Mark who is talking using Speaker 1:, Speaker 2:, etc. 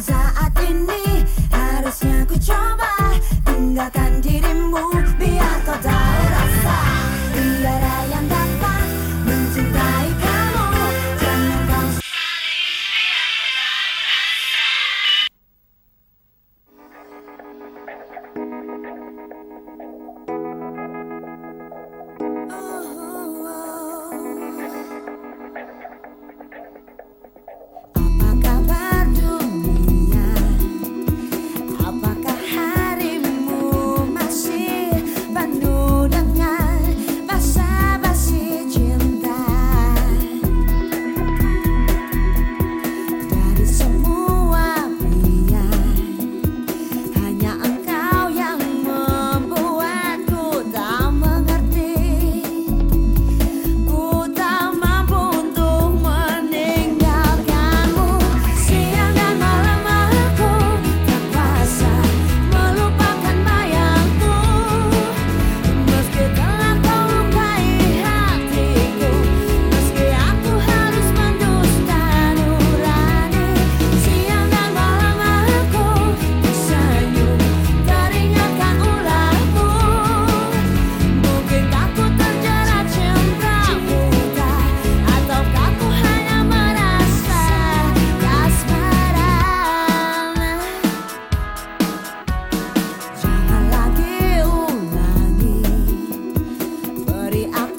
Speaker 1: desire. I'm.